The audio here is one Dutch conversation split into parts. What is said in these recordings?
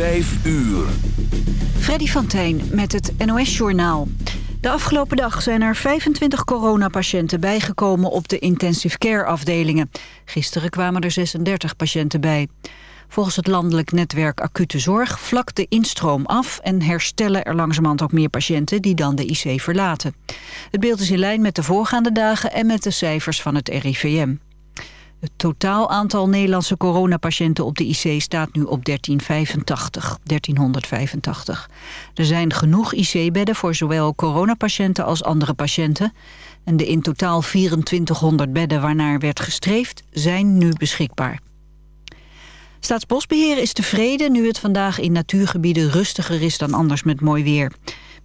5 uur. Freddy van Tijn met het NOS-journaal. De afgelopen dag zijn er 25 coronapatiënten bijgekomen op de intensive care afdelingen. Gisteren kwamen er 36 patiënten bij. Volgens het landelijk netwerk acute zorg vlakt de instroom af... en herstellen er langzamerhand ook meer patiënten die dan de IC verlaten. Het beeld is in lijn met de voorgaande dagen en met de cijfers van het RIVM. Het totaal aantal Nederlandse coronapatiënten op de IC staat nu op 1385. 1385. Er zijn genoeg IC-bedden voor zowel coronapatiënten als andere patiënten. En de in totaal 2400 bedden waarnaar werd gestreefd zijn nu beschikbaar. Staatsbosbeheer is tevreden nu het vandaag in natuurgebieden rustiger is dan anders met mooi weer.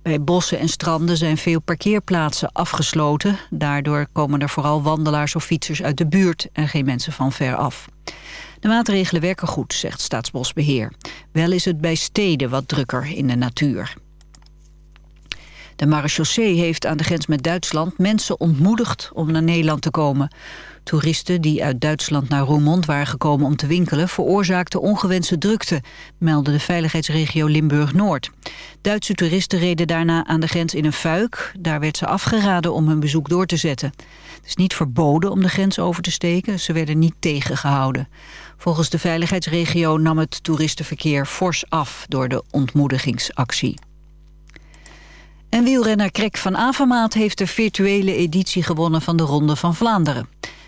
Bij bossen en stranden zijn veel parkeerplaatsen afgesloten. Daardoor komen er vooral wandelaars of fietsers uit de buurt en geen mensen van ver af. De maatregelen werken goed, zegt Staatsbosbeheer. Wel is het bij steden wat drukker in de natuur. De marechaussee heeft aan de grens met Duitsland mensen ontmoedigd om naar Nederland te komen. Toeristen die uit Duitsland naar Roermond waren gekomen om te winkelen... veroorzaakten ongewenste drukte, meldde de veiligheidsregio Limburg-Noord. Duitse toeristen reden daarna aan de grens in een fuik. Daar werd ze afgeraden om hun bezoek door te zetten. Het is niet verboden om de grens over te steken. Ze werden niet tegengehouden. Volgens de veiligheidsregio nam het toeristenverkeer fors af... door de ontmoedigingsactie. En wielrenner Krek van Avermaat heeft de virtuele editie gewonnen van de Ronde van Vlaanderen.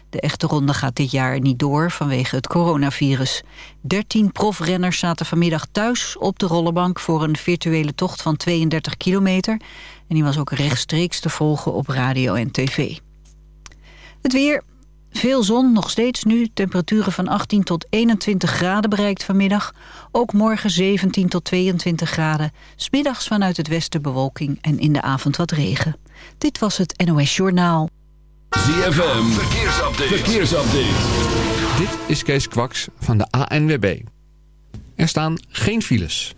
De echte ronde gaat dit jaar niet door vanwege het coronavirus. 13 profrenners zaten vanmiddag thuis op de rollenbank... voor een virtuele tocht van 32 kilometer. En die was ook rechtstreeks te volgen op radio en tv. Het weer, veel zon, nog steeds nu. Temperaturen van 18 tot 21 graden bereikt vanmiddag. Ook morgen 17 tot 22 graden. Smiddags vanuit het westen bewolking en in de avond wat regen. Dit was het NOS Journaal. ZFM, verkeersupdate. verkeersupdate. Dit is Kees Kwaks van de ANWB. Er staan geen files.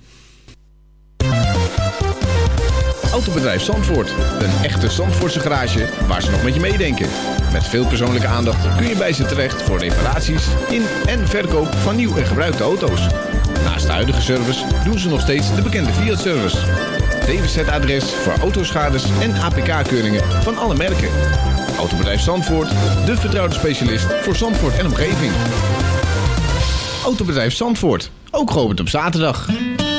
Autobedrijf Zandvoort. Een echte Zandvoortse garage waar ze nog met je meedenken. Met veel persoonlijke aandacht kun je bij ze terecht voor reparaties in en verkoop van nieuw en gebruikte auto's. Naast de huidige service doen ze nog steeds de bekende Fiat-service. DWZ-adres voor autoschades en APK-keuringen van alle merken. Autobedrijf Zandvoort, de vertrouwde specialist voor Zandvoort en omgeving. Autobedrijf Zandvoort, ook geopend op zaterdag.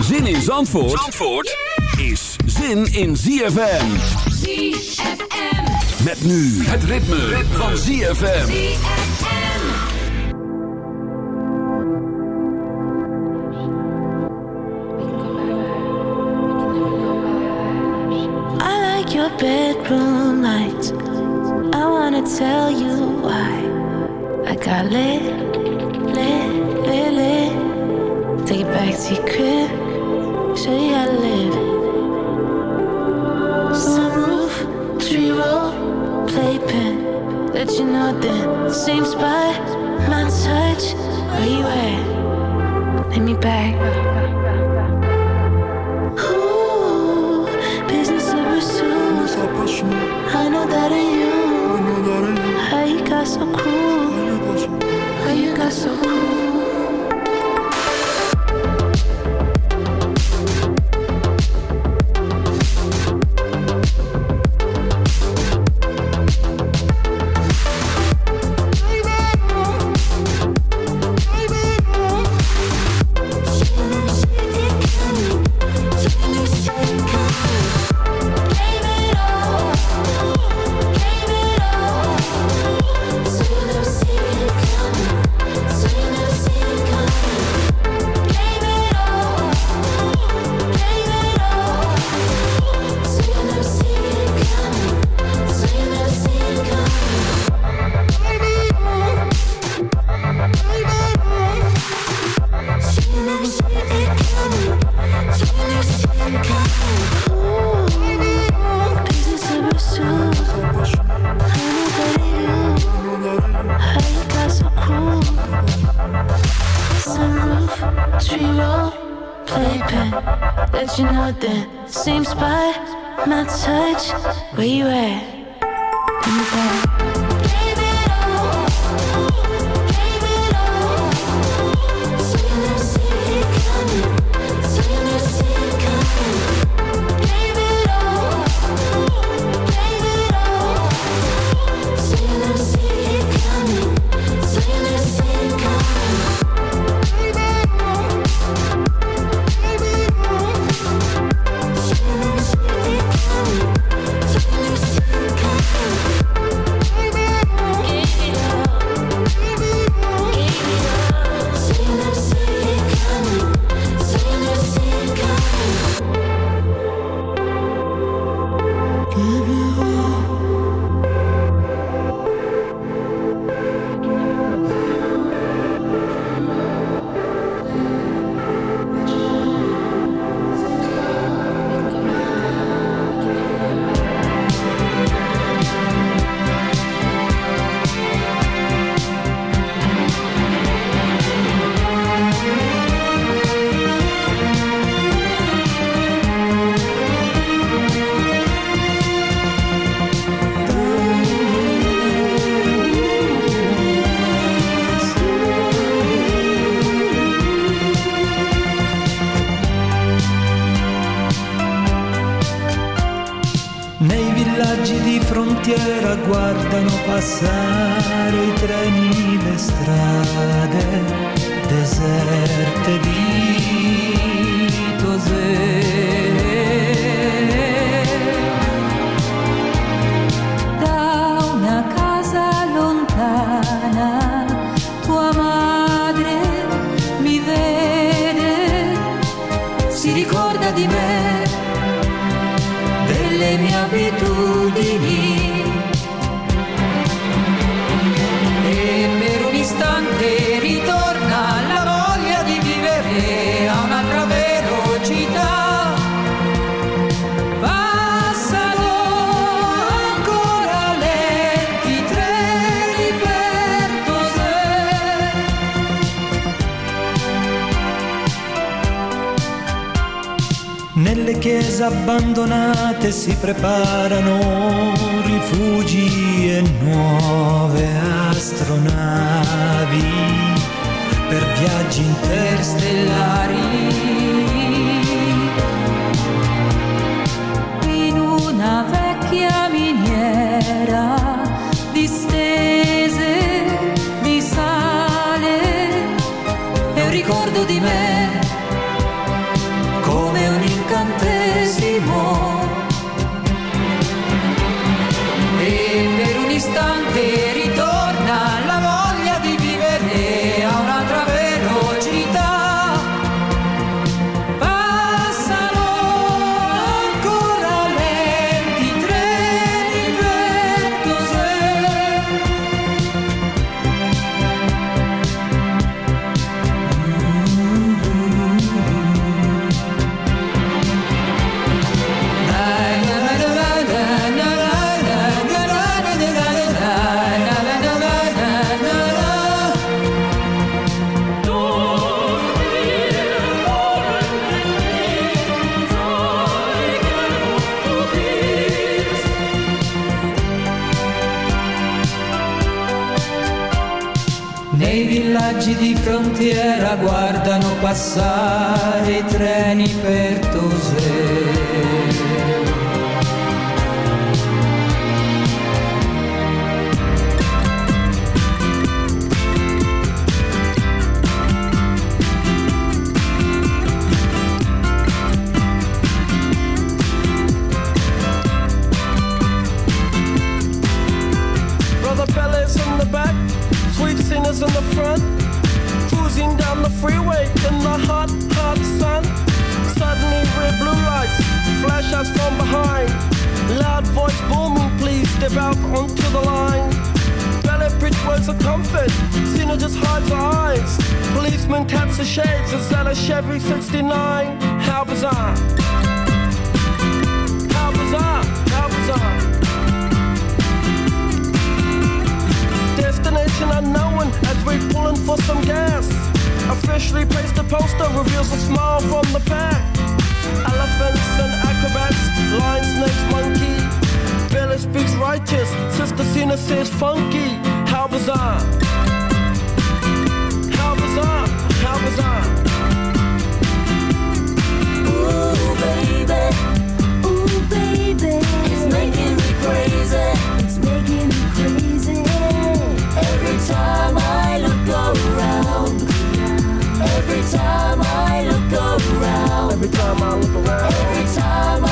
Zin in Zandvoort, Zandvoort is zin in ZFM. ZFM. Met nu het ritme, ritme. van ZFM. I like your bedroom lights. I wanna tell you why. I got lit, secret. Say I live. Sunroof, tree roll, playpen. Let you know that same spot, my touch. Where you at? Let me back. Ooh, business I pursue. I know that in you. How you got so cool? How you got so cool? schiera guardano passare i treni, le strade deserte di Tosè. abbandonate si preparano rifugi e nuove astronavi per viaggi interstellari. Cena is funky, how bizarre. How bizarre, how bizarre. Ooh, baby. Ooh, baby. It's making me crazy. It's making me crazy. Every time I look around. Every time I look around. Every time I look around. Every time I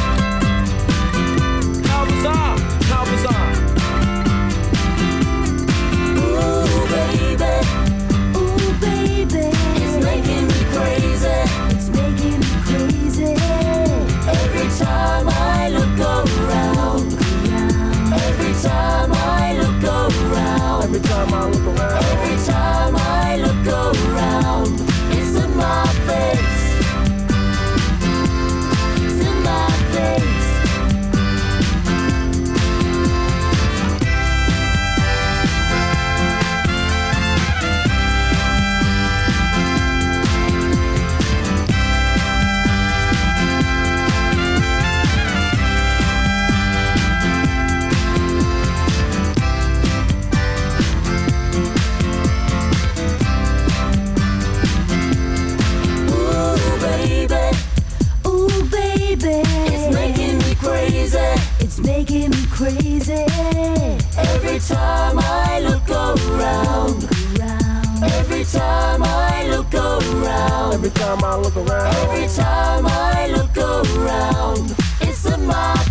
Time I look around. Every time I look around. It's a my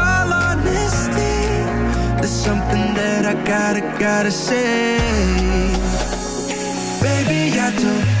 something that I gotta, gotta say. Baby, I don't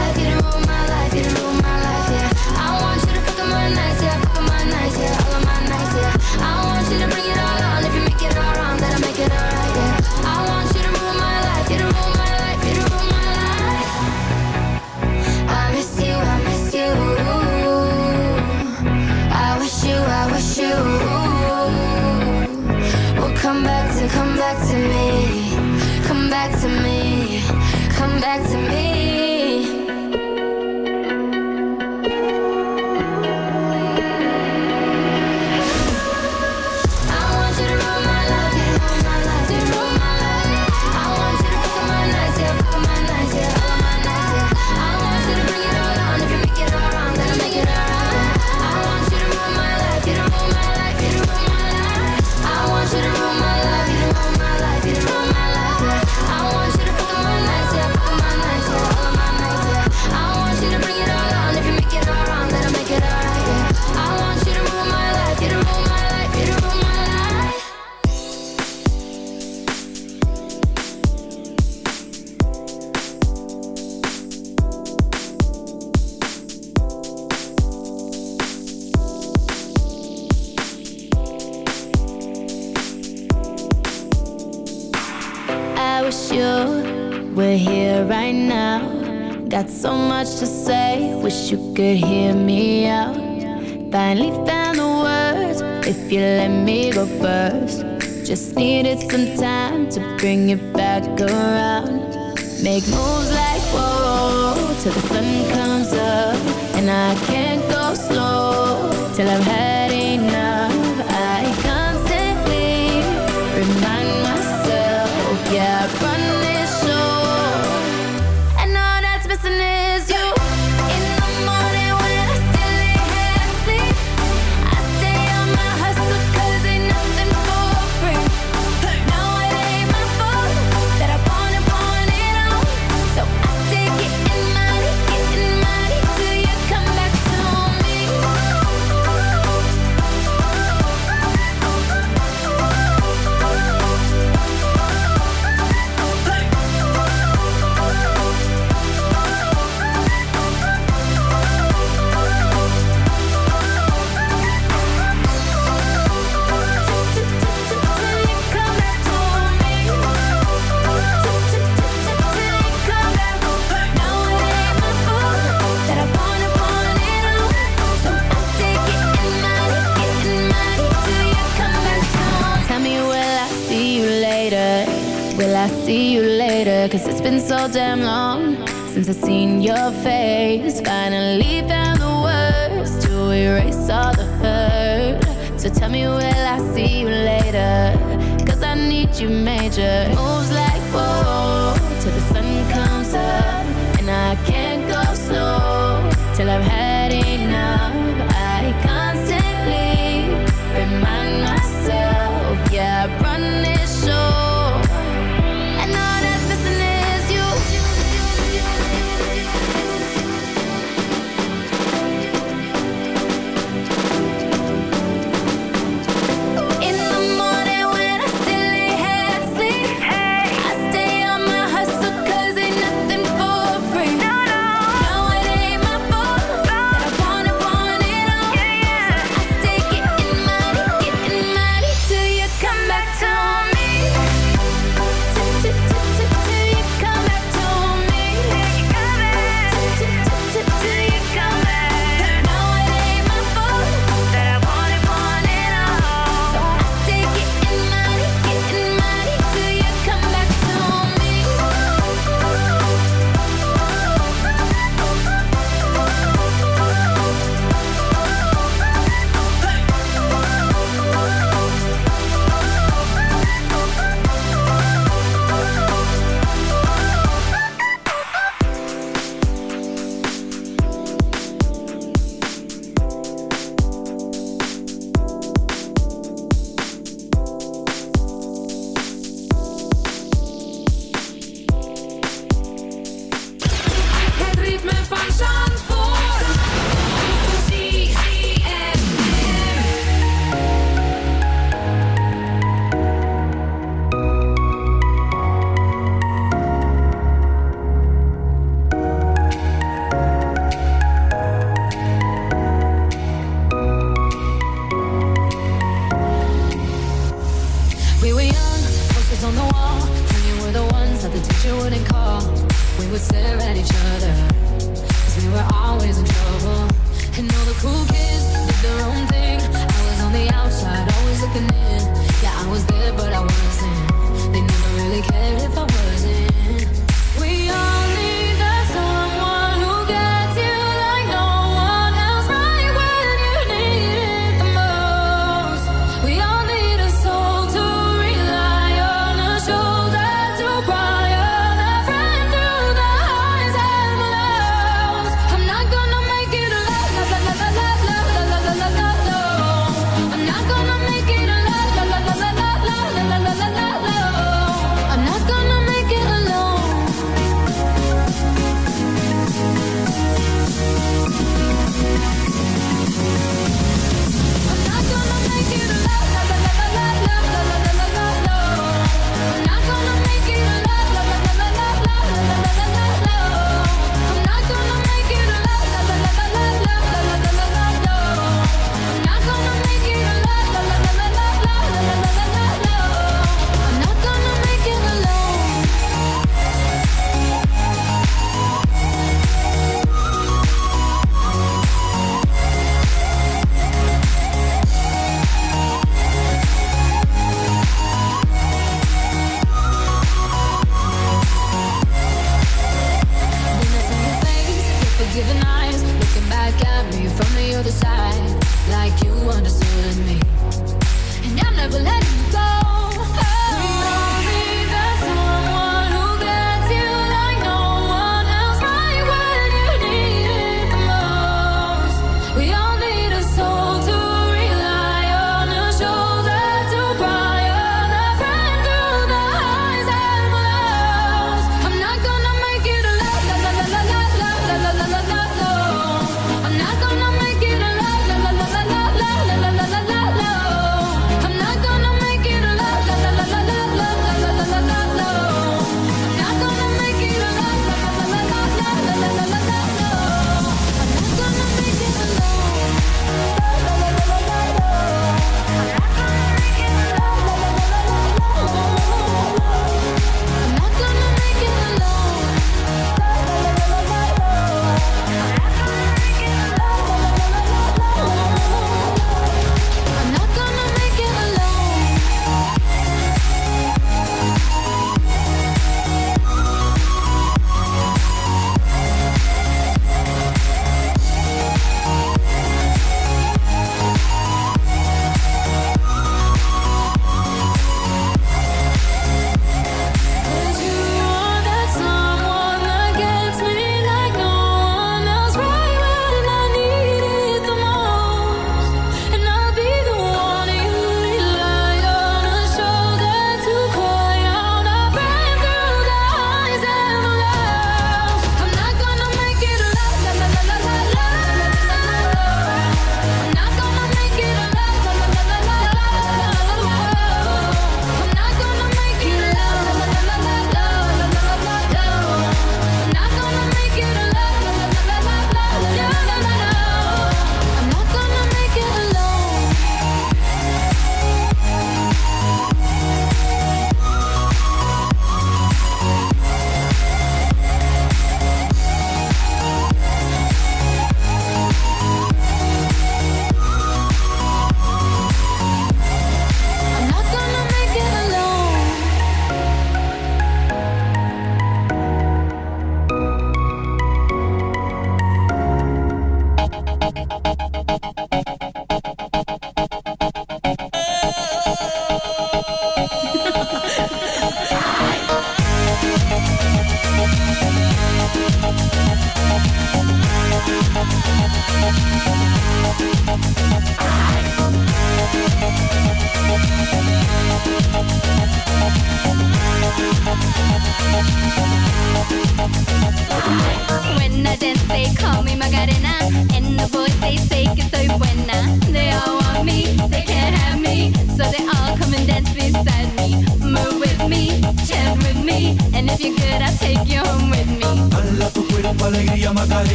back to me. much to say. Wish you could hear me out. Finally found the words. If you let me go first, just needed some time to bring it back around. Make moves like whoa, whoa till the sun comes up, and I can't go slow till I've had. so damn long since I've seen your face. Finally found the words to erase all the hurt. So tell me, will I see you later? Cause I need you major. Moves like whoa.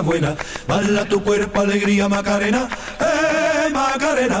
Cosas. Bala tu cuerpo, alegría, Macarena, eh, Macarena.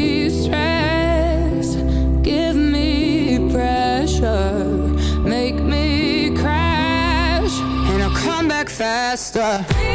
faster.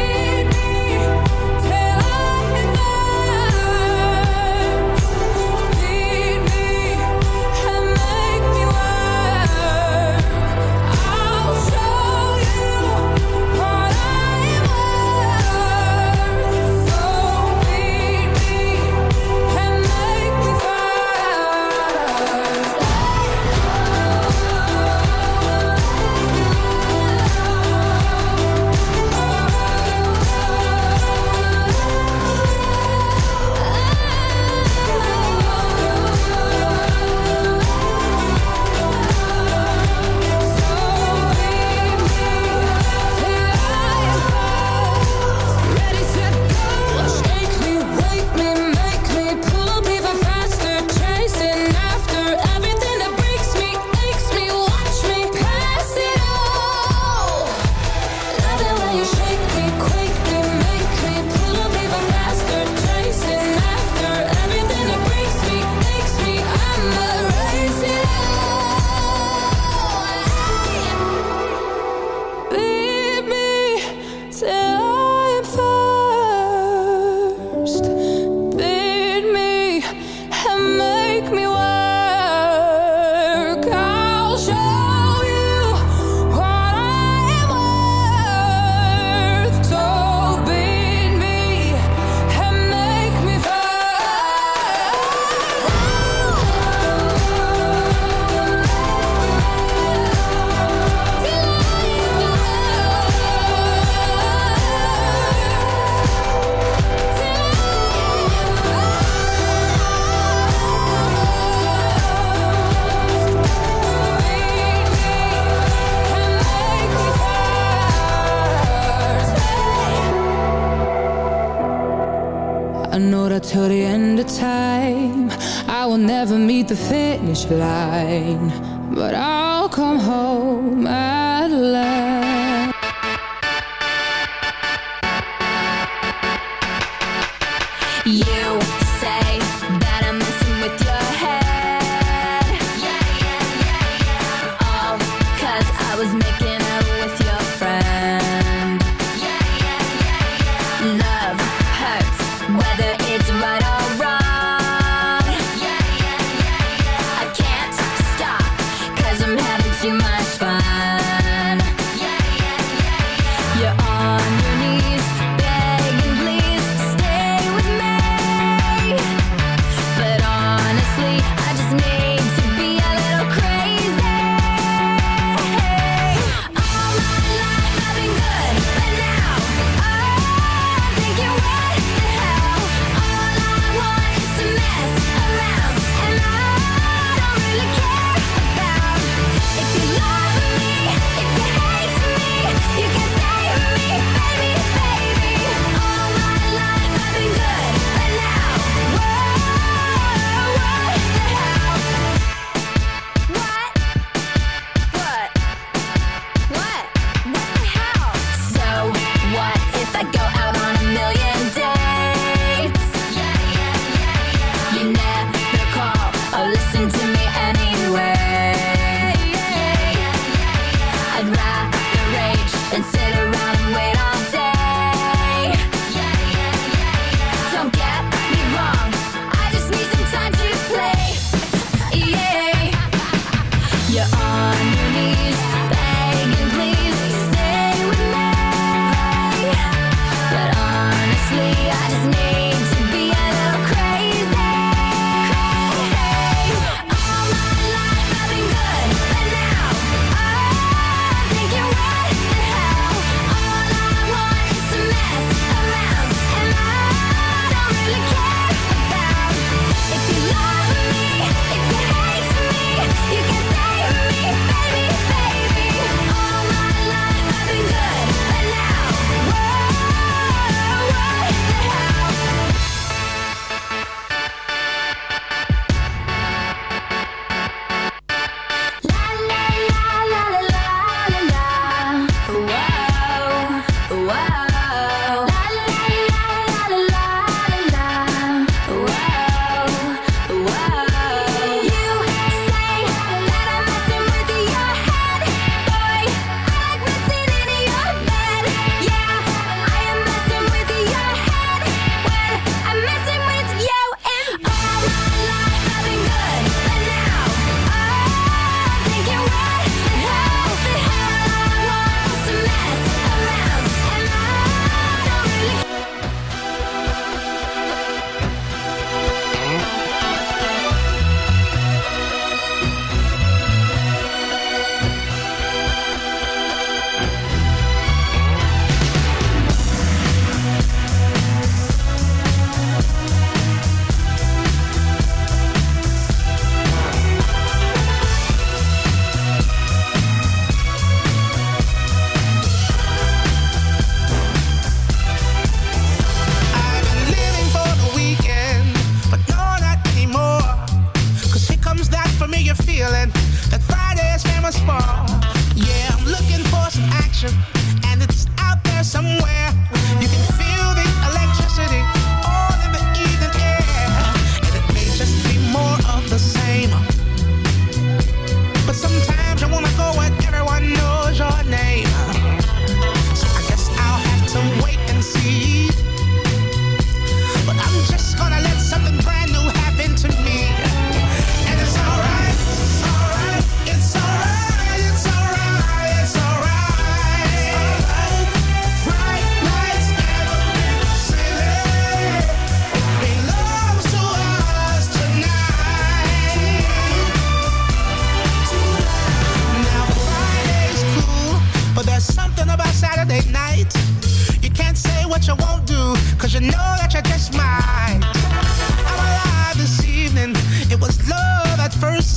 Was love at first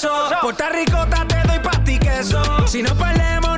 pesos. Por esta ricota te doy queso. Si no perdemos